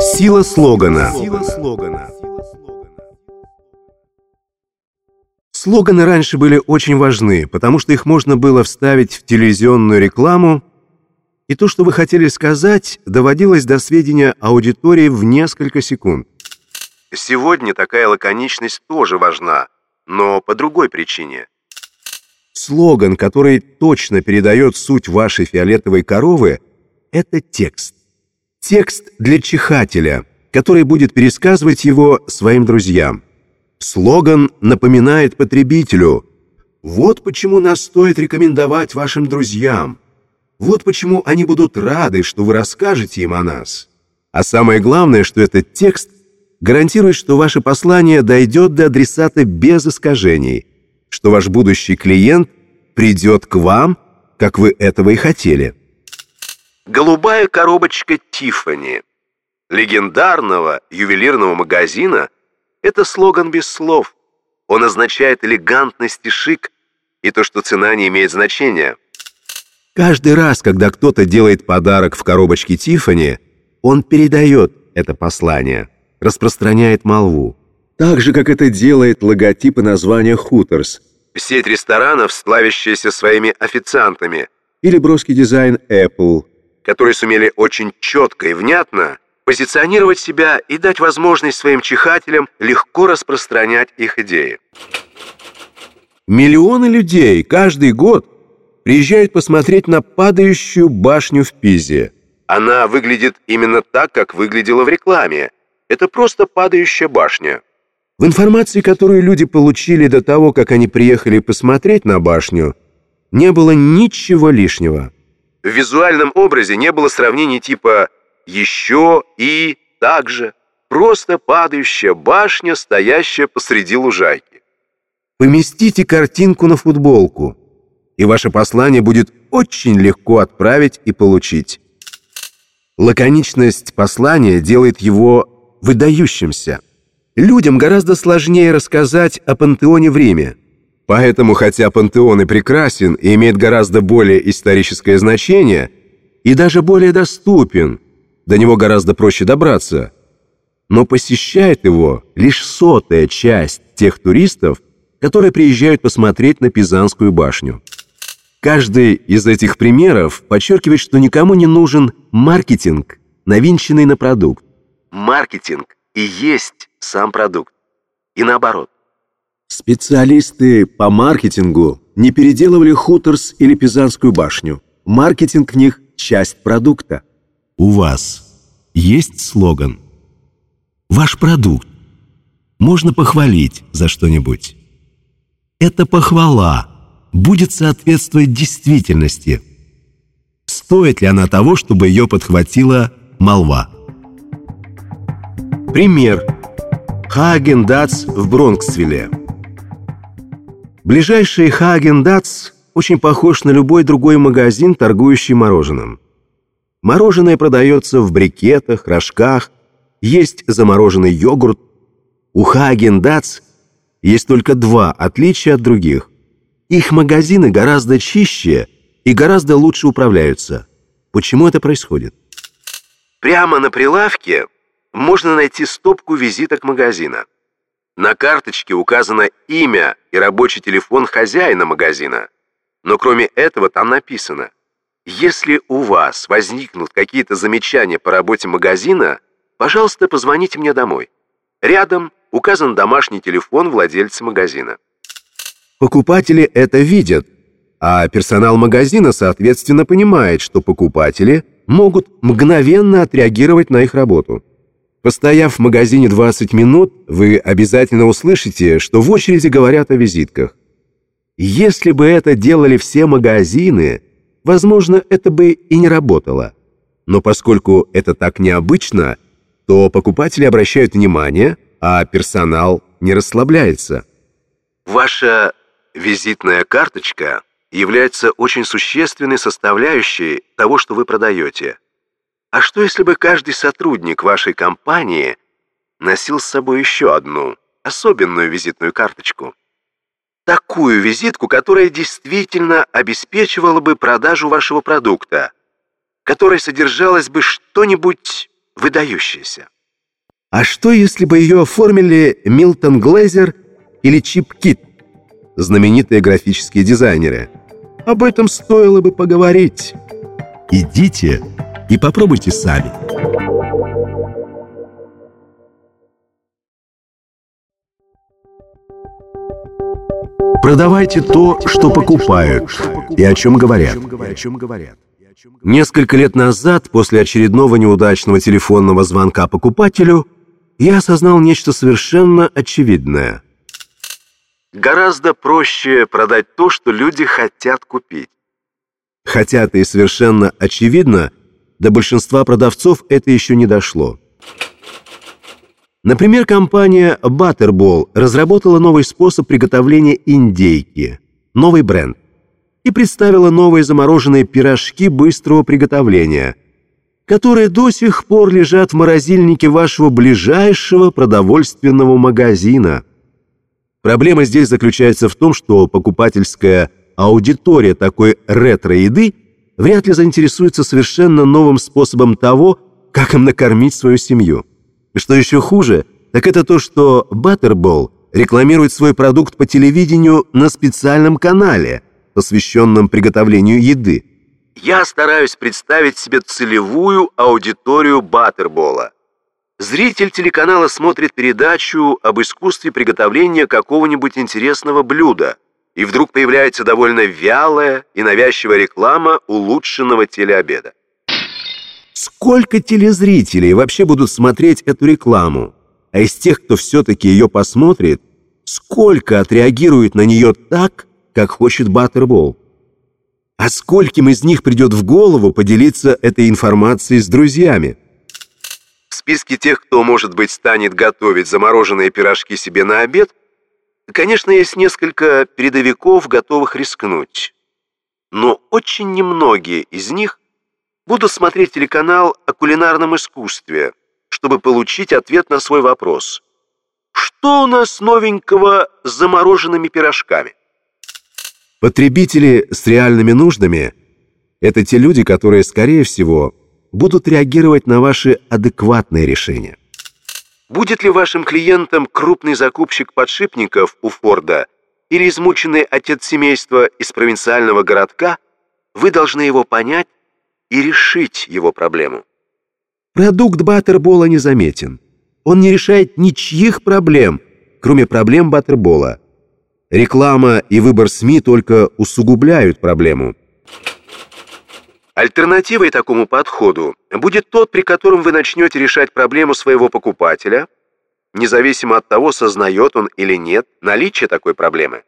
Сила слогана. Сила слогана. Слоганы раньше были очень важны, потому что их можно было вставить в телевизионную рекламу, и то, что вы хотели сказать, доводилось до сведения аудитории в несколько секунд. Сегодня такая лаконичность тоже важна, но по другой причине. Слоган, который точно передает суть вашей фиолетовой коровы, это текст. Текст для чихателя, который будет пересказывать его своим друзьям. Слоган напоминает потребителю «Вот почему нас стоит рекомендовать вашим друзьям. Вот почему они будут рады, что вы расскажете им о нас». А самое главное, что этот текст гарантирует, что ваше послание дойдет до адресата без искажений, что ваш будущий клиент придет к вам, как вы этого и хотели. Голубая коробочка Тиффани легендарного ювелирного магазина – это слоган без слов. Он означает элегантность и шик, и то, что цена не имеет значения. Каждый раз, когда кто-то делает подарок в коробочке Тиффани, он передает это послание, распространяет молву. Так же, как это делает логотип и название Хуторс, сеть ресторанов, славящаяся своими официантами, или броский дизайн Apple – которые сумели очень четко и внятно позиционировать себя и дать возможность своим чихателям легко распространять их идеи. Миллионы людей каждый год приезжают посмотреть на падающую башню в Пизе. Она выглядит именно так, как выглядела в рекламе. Это просто падающая башня. В информации, которую люди получили до того, как они приехали посмотреть на башню, не было ничего лишнего. В визуальном образе не было сравнений типа «еще» и «так же». Просто падающая башня, стоящая посреди лужайки. Поместите картинку на футболку, и ваше послание будет очень легко отправить и получить. Лаконичность послания делает его выдающимся. Людям гораздо сложнее рассказать о пантеоне в Риме, Поэтому, хотя пантеон и прекрасен и имеет гораздо более историческое значение и даже более доступен, до него гораздо проще добраться, но посещает его лишь сотая часть тех туристов, которые приезжают посмотреть на Пизанскую башню. Каждый из этих примеров подчеркивает, что никому не нужен маркетинг, навинченный на продукт. Маркетинг и есть сам продукт. И наоборот. Специалисты по маркетингу не переделывали Хуторс или Пизанскую башню. Маркетинг в них – часть продукта. У вас есть слоган? Ваш продукт можно похвалить за что-нибудь. Эта похвала будет соответствовать действительности. Стоит ли она того, чтобы ее подхватила молва? Пример. Хаген Дац в Бронксвилле. Ближайший Хаген Дац очень похож на любой другой магазин, торгующий мороженым. Мороженое продается в брикетах, рожках, есть замороженный йогурт. У Хаген Дац есть только два отличия от других. Их магазины гораздо чище и гораздо лучше управляются. Почему это происходит? Прямо на прилавке можно найти стопку визиток магазина. На карточке указано имя и рабочий телефон хозяина магазина. Но кроме этого там написано «Если у вас возникнут какие-то замечания по работе магазина, пожалуйста, позвоните мне домой». Рядом указан домашний телефон владельца магазина. Покупатели это видят, а персонал магазина, соответственно, понимает, что покупатели могут мгновенно отреагировать на их работу. Постояв в магазине 20 минут, вы обязательно услышите, что в очереди говорят о визитках. Если бы это делали все магазины, возможно, это бы и не работало. Но поскольку это так необычно, то покупатели обращают внимание, а персонал не расслабляется. Ваша визитная карточка является очень существенной составляющей того, что вы продаете. А что, если бы каждый сотрудник вашей компании носил с собой еще одну, особенную визитную карточку? такую визитку, которая действительно обеспечивала бы продажу вашего продукта, которой содержалось бы что-нибудь выдающееся. А что, если бы ее оформили Милтон Глейзер или Чип Кит, знаменитые графические дизайнеры? Об этом стоило бы поговорить. Идите и попробуйте сами. Продавайте то, что покупают и о чем говорят. Несколько лет назад, после очередного неудачного телефонного звонка покупателю, я осознал нечто совершенно очевидное. Гораздо проще продать то, что люди хотят купить. Хотя это и совершенно очевидно, до большинства продавцов это еще не дошло. Например, компания Butterball разработала новый способ приготовления индейки, новый бренд, и представила новые замороженные пирожки быстрого приготовления, которые до сих пор лежат в морозильнике вашего ближайшего продовольственного магазина. Проблема здесь заключается в том, что покупательская аудитория такой ретро-еды вряд ли заинтересуется совершенно новым способом того, как им накормить свою семью. Что еще хуже, так это то, что Butterball рекламирует свой продукт по телевидению на специальном канале, посвященном приготовлению еды. Я стараюсь представить себе целевую аудиторию Баттербола. Зритель телеканала смотрит передачу об искусстве приготовления какого-нибудь интересного блюда, и вдруг появляется довольно вялая и навязчивая реклама улучшенного телеобеда. Сколько телезрителей вообще будут смотреть эту рекламу? А из тех, кто все-таки ее посмотрит, сколько отреагирует на нее так, как хочет Баттербол? А скольким из них придет в голову поделиться этой информацией с друзьями? В списке тех, кто, может быть, станет готовить замороженные пирожки себе на обед, конечно, есть несколько передовиков, готовых рискнуть. Но очень немногие из них Буду смотреть телеканал о кулинарном искусстве, чтобы получить ответ на свой вопрос. Что у нас новенького с замороженными пирожками? Потребители с реальными нуждами – это те люди, которые, скорее всего, будут реагировать на ваши адекватные решения. Будет ли вашим клиентом крупный закупщик подшипников у Форда или измученный отец семейства из провинциального городка, вы должны его понять и решить его проблему. Продукт Баттербола незаметен. Он не решает ничьих проблем, кроме проблем Баттербола. Реклама и выбор СМИ только усугубляют проблему. Альтернативой такому подходу будет тот, при котором вы начнете решать проблему своего покупателя, независимо от того, сознает он или нет наличие такой проблемы.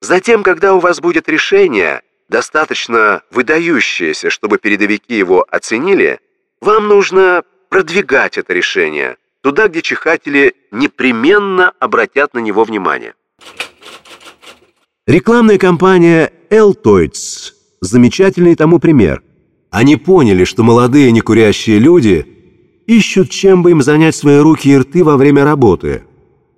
Затем, когда у вас будет решение, достаточно выдающееся, чтобы передовики его оценили, вам нужно продвигать это решение туда, где чихатели непременно обратят на него внимание. Рекламная кампания Altoids – замечательный тому пример. Они поняли, что молодые некурящие люди ищут, чем бы им занять свои руки и рты во время работы,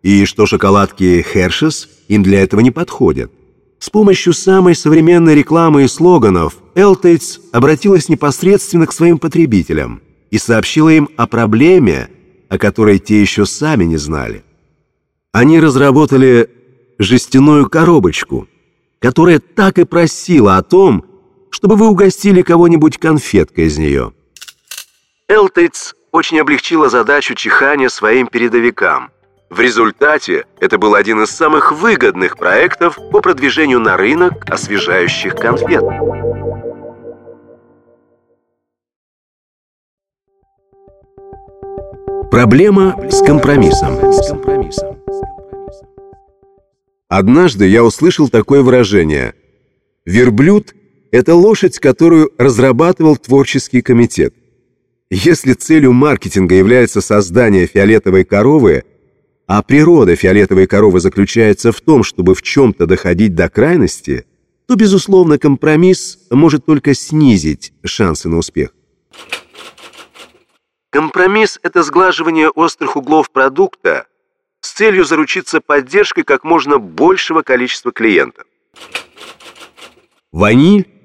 и что шоколадки Hershey's им для этого не подходят. С помощью самой современной рекламы и слоганов Элтейтс обратилась непосредственно к своим потребителям и сообщила им о проблеме, о которой те еще сами не знали. Они разработали жестяную коробочку, которая так и просила о том, чтобы вы угостили кого-нибудь конфеткой из нее. Элтейтс очень облегчила задачу чихания своим передовикам – в результате это был один из самых выгодных проектов по продвижению на рынок освежающих конфет. Проблема с компромиссом. Однажды я услышал такое выражение. Верблюд – это лошадь, которую разрабатывал творческий комитет. Если целью маркетинга является создание фиолетовой коровы – а природа фиолетовой коровы заключается в том, чтобы в чем-то доходить до крайности, то, безусловно, компромисс может только снизить шансы на успех. Компромисс – это сглаживание острых углов продукта, с целью заручиться поддержкой как можно большего количества клиентов. Ваниль –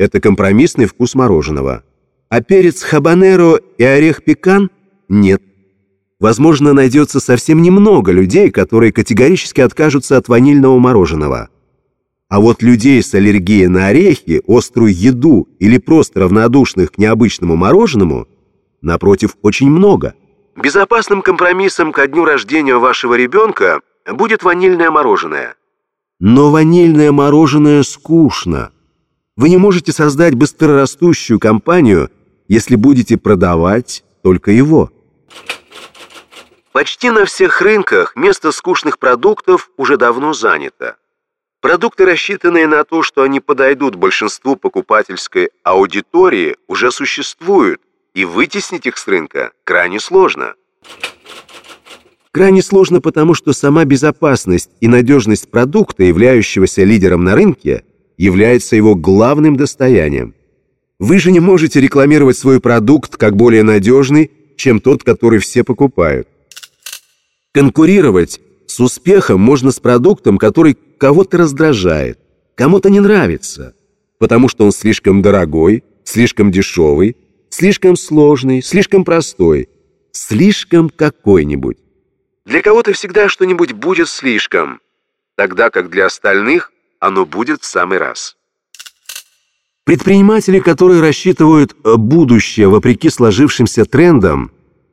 это компромиссный вкус мороженого, а перец хабанеро и орех пекан – нет. Возможно, найдется совсем немного людей, которые категорически откажутся от ванильного мороженого. А вот людей с аллергией на орехи, острую еду или просто равнодушных к необычному мороженому, напротив, очень много. Безопасным компромиссом ко дню рождения вашего ребенка будет ванильное мороженое. Но ванильное мороженое скучно. Вы не можете создать быстрорастущую компанию, если будете продавать только его. Почти на всех рынках место скучных продуктов уже давно занято. Продукты, рассчитанные на то, что они подойдут большинству покупательской аудитории, уже существуют, и вытеснить их с рынка крайне сложно. Крайне сложно потому, что сама безопасность и надежность продукта, являющегося лидером на рынке, является его главным достоянием. Вы же не можете рекламировать свой продукт как более надежный, чем тот, который все покупают. Конкурировать с успехом можно с продуктом, который кого-то раздражает, кому-то не нравится, потому что он слишком дорогой, слишком дешевый, слишком сложный, слишком простой, слишком какой-нибудь. Для кого-то всегда что-нибудь будет слишком, тогда как для остальных оно будет в самый раз. Предприниматели, которые рассчитывают будущее вопреки сложившимся трендам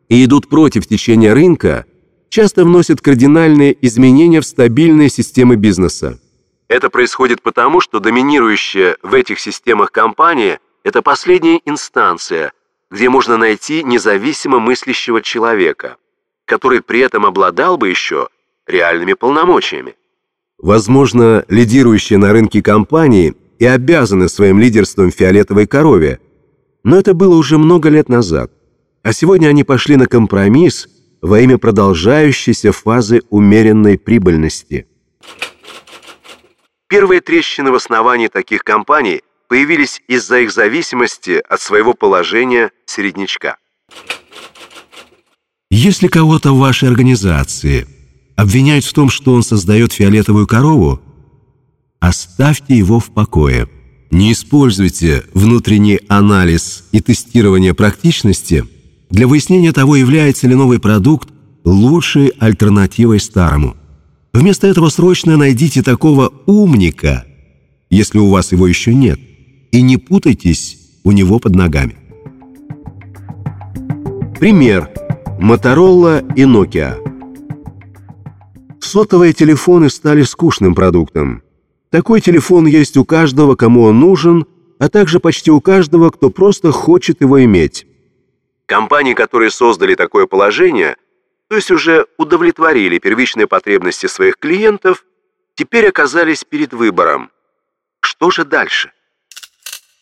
и идут против течения рынка, часто вносят кардинальные изменения в стабильные системы бизнеса. Это происходит потому, что доминирующая в этих системах компания – это последняя инстанция, где можно найти независимо мыслящего человека, который при этом обладал бы еще реальными полномочиями. Возможно, лидирующие на рынке компании и обязаны своим лидерством фиолетовой корове, но это было уже много лет назад. А сегодня они пошли на компромисс во имя продолжающейся фазы умеренной прибыльности. Первые трещины в основании таких компаний появились из-за их зависимости от своего положения середнячка. Если кого-то в вашей организации обвиняют в том, что он создает фиолетовую корову, оставьте его в покое. Не используйте внутренний анализ и тестирование практичности для выяснения того, является ли новый продукт лучшей альтернативой старому. Вместо этого срочно найдите такого умника, если у вас его еще нет и не путайтесь у него под ногами. Пример. Моторола и Nokia. Сотовые телефоны стали скучным продуктом. Такой телефон есть у каждого, кому он нужен, а также почти у каждого, кто просто хочет его иметь. Компании, которые создали такое положение, то есть уже удовлетворили первичные потребности своих клиентов, теперь оказались перед выбором. Что же дальше?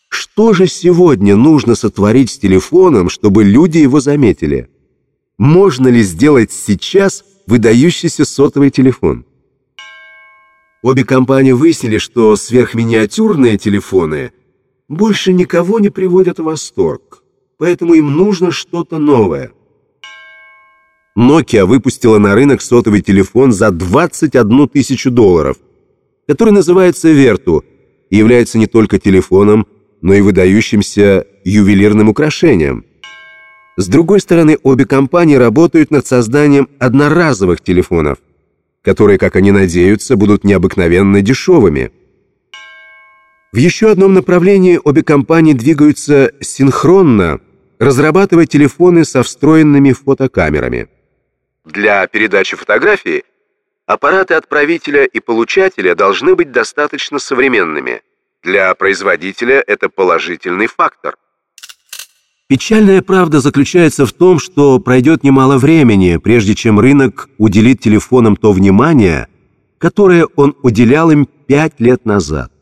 Что же сегодня нужно сотворить с телефоном, чтобы люди его заметили? Можно ли сделать сейчас выдающийся сотовый телефон? Обе компании выяснили, что сверхминиатюрные телефоны больше никого не приводят в восторг, поэтому им нужно что-то новое. Nokia выпустила на рынок сотовый телефон за 21 тысячу долларов, который называется Vertu и является не только телефоном, но и выдающимся ювелирным украшением. С другой стороны, обе компании работают над созданием одноразовых телефонов, которые, как они надеются, будут необыкновенно дешевыми. В еще одном направлении обе компании двигаются синхронно, разрабатывая телефоны со встроенными фотокамерами. Для передачи фотографий аппараты отправителя и получателя должны быть достаточно современными – для производителя это положительный фактор. Печальная правда заключается в том, что пройдет немало времени, прежде чем рынок уделит телефонам то внимание, которое он уделял им пять лет назад.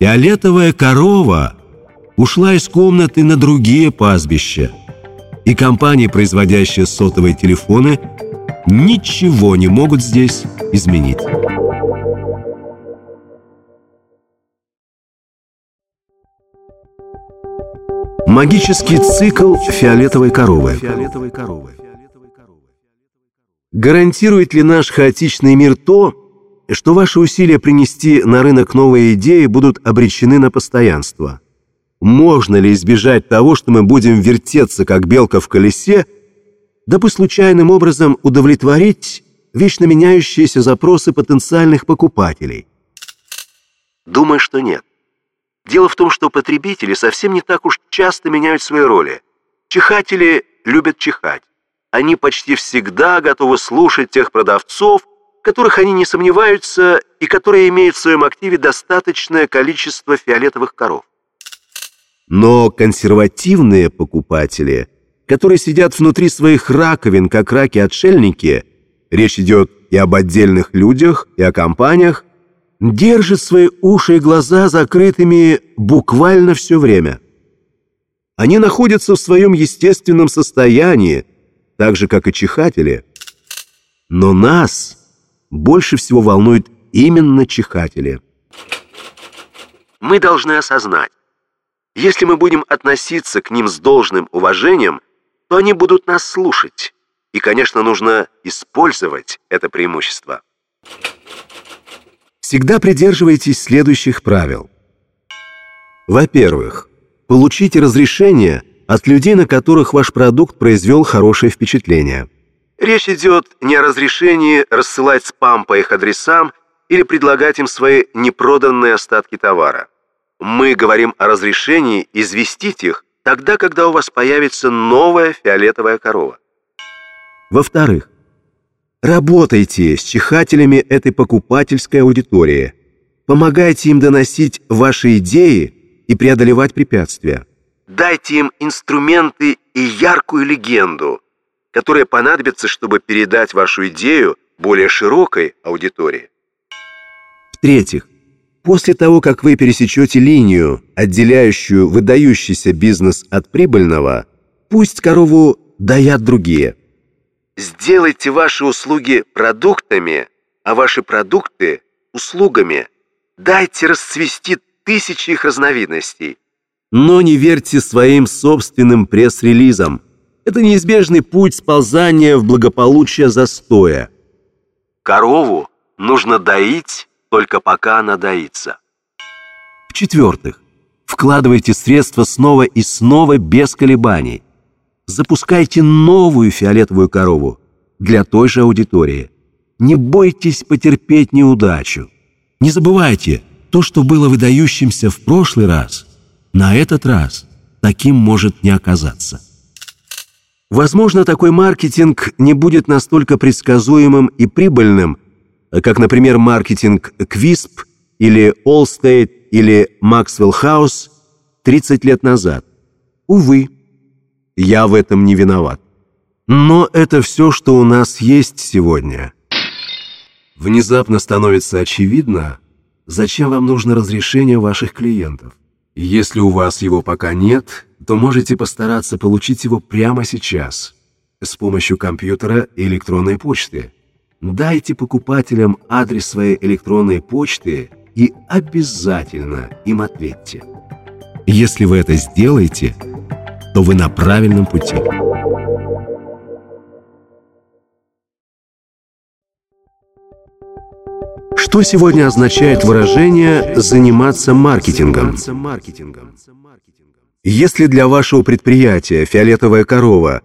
Фиолетовая корова ушла из комнаты на другие пастбища, и компании, производящие сотовые телефоны, ничего не могут здесь изменить. Магический цикл фиолетовой коровы. Гарантирует ли наш хаотичный мир то, что ваши усилия принести на рынок новые идеи будут обречены на постоянство? Можно ли избежать того, что мы будем вертеться, как белка в колесе, дабы случайным образом удовлетворить вечно меняющиеся запросы потенциальных покупателей? Думаю, что нет. Дело в том, что потребители совсем не так уж часто меняют свои роли. Чихатели любят чихать. Они почти всегда готовы слушать тех продавцов, которых они не сомневаются и которые имеют в своем активе достаточное количество фиолетовых коров. Но консервативные покупатели, которые сидят внутри своих раковин, как раки-отшельники, речь идет и об отдельных людях, и о компаниях, держат свои уши и глаза закрытыми буквально все время. Они находятся в своем естественном состоянии, так же, как и чихатели. Но нас больше всего волнуют именно чихатели. Мы должны осознать, если мы будем относиться к ним с должным уважением, то они будут нас слушать. И, конечно, нужно использовать это преимущество. Всегда придерживайтесь следующих правил. Во-первых, получите разрешение от людей, на которых ваш продукт произвел хорошее впечатление. Речь идет не о разрешении рассылать спам по их адресам или предлагать им свои непроданные остатки товара. Мы говорим о разрешении известить их тогда, когда у вас появится новая фиолетовая корова. Во-вторых, Работайте с чихателями этой покупательской аудитории. Помогайте им доносить ваши идеи и преодолевать препятствия. Дайте им инструменты и яркую легенду, которая понадобится, чтобы передать вашу идею более широкой аудитории. В-третьих, после того, как вы пересечете линию, отделяющую выдающийся бизнес от прибыльного, пусть корову даят другие – Сделайте ваши услуги продуктами, а ваши продукты – услугами. Дайте расцвести тысячи их разновидностей. Но не верьте своим собственным пресс-релизам. Это неизбежный путь сползания в благополучие застоя. Корову нужно доить, только пока она доится. В-четвертых, вкладывайте средства снова и снова без колебаний – запускайте новую фиолетовую корову для той же аудитории. Не бойтесь потерпеть неудачу. Не забывайте, то, что было выдающимся в прошлый раз, на этот раз таким может не оказаться. Возможно, такой маркетинг не будет настолько предсказуемым и прибыльным, как, например, маркетинг Quisp или Allstate или Maxwell House 30 лет назад. Увы, я в этом не виноват. Но это все, что у нас есть сегодня. Внезапно становится очевидно, зачем вам нужно разрешение ваших клиентов. Если у вас его пока нет, то можете постараться получить его прямо сейчас с помощью компьютера и электронной почты. Дайте покупателям адрес своей электронной почты и обязательно им ответьте. Если вы это сделаете – то вы на правильном пути. Что сегодня означает выражение «заниматься маркетингом»? Если для вашего предприятия «Фиолетовая корова»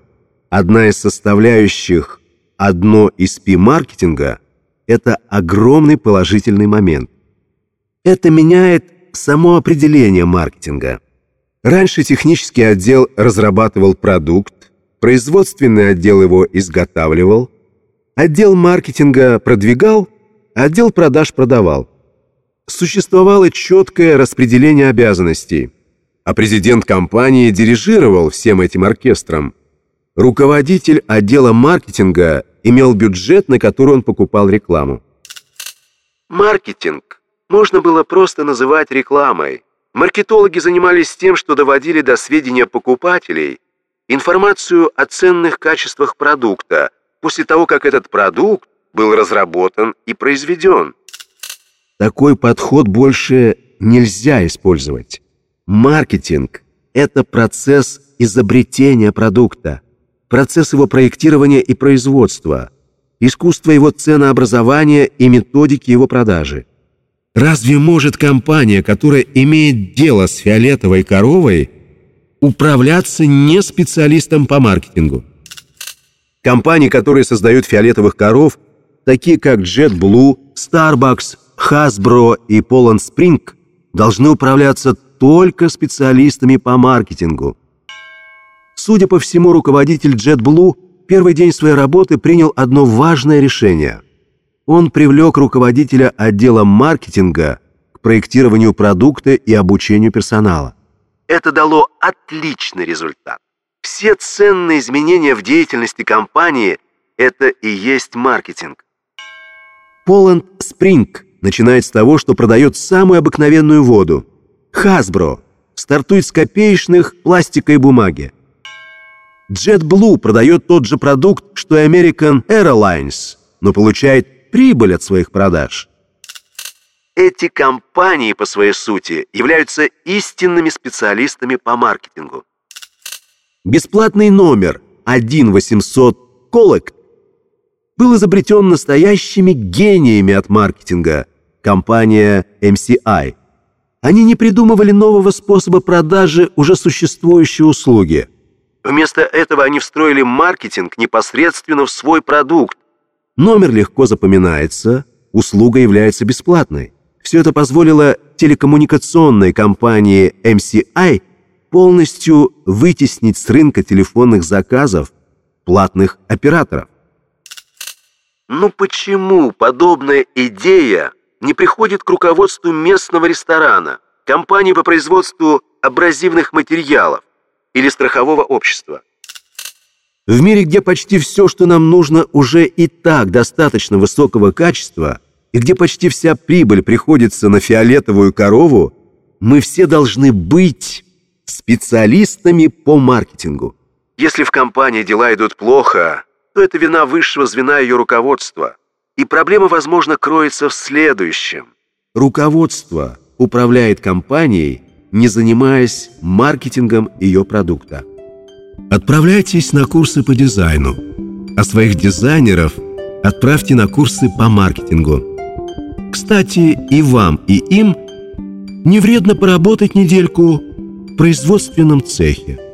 одна из составляющих одно из пи-маркетинга, это огромный положительный момент. Это меняет само определение маркетинга – Раньше технический отдел разрабатывал продукт, производственный отдел его изготавливал, отдел маркетинга продвигал, отдел продаж продавал. Существовало четкое распределение обязанностей, а президент компании дирижировал всем этим оркестром. Руководитель отдела маркетинга имел бюджет, на который он покупал рекламу. Маркетинг можно было просто называть рекламой – Маркетологи занимались тем, что доводили до сведения покупателей информацию о ценных качествах продукта после того, как этот продукт был разработан и произведен. Такой подход больше нельзя использовать. Маркетинг – это процесс изобретения продукта, процесс его проектирования и производства. искусство его ценообразования и методики его продажи. Разве может компания, которая имеет дело с фиолетовой коровой, управляться не специалистом по маркетингу? Компании, которые создают фиолетовых коров, такие как JetBlue, Starbucks, Hasbro и Poland Spring, должны управляться только специалистами по маркетингу. Судя по всему, руководитель JetBlue первый день своей работы принял одно важное решение. Он привлек руководителя отдела маркетинга к проектированию продукта и обучению персонала. Это дало отличный результат. Все ценные изменения в деятельности компании – это и есть маркетинг. Poland Spring начинает с того, что продает самую обыкновенную воду. Hasbro стартует с копеечных пластика и бумаги. JetBlue продает тот же продукт, что и American Airlines, но получает прибыль от своих продаж. Эти компании по своей сути являются истинными специалистами по маркетингу. Бесплатный номер 1-800 Collect был изобретен настоящими гениями от маркетинга, компания MCI. Они не придумывали нового способа продажи уже существующей услуги – Вместо этого они встроили маркетинг непосредственно в свой продукт. Номер легко запоминается, услуга является бесплатной. Все это позволило телекоммуникационной компании MCI полностью вытеснить с рынка телефонных заказов платных операторов. Но почему подобная идея не приходит к руководству местного ресторана, компании по производству абразивных материалов, или страхового общества. В мире, где почти все, что нам нужно, уже и так достаточно высокого качества, и где почти вся прибыль приходится на фиолетовую корову, мы все должны быть специалистами по маркетингу. Если в компании дела идут плохо, то это вина высшего звена ее руководства. И проблема, возможно, кроется в следующем. Руководство управляет компанией не занимаясь маркетингом ее продукта. Отправляйтесь на курсы по дизайну, а своих дизайнеров отправьте на курсы по маркетингу. Кстати, и вам, и им не вредно поработать недельку в производственном цехе.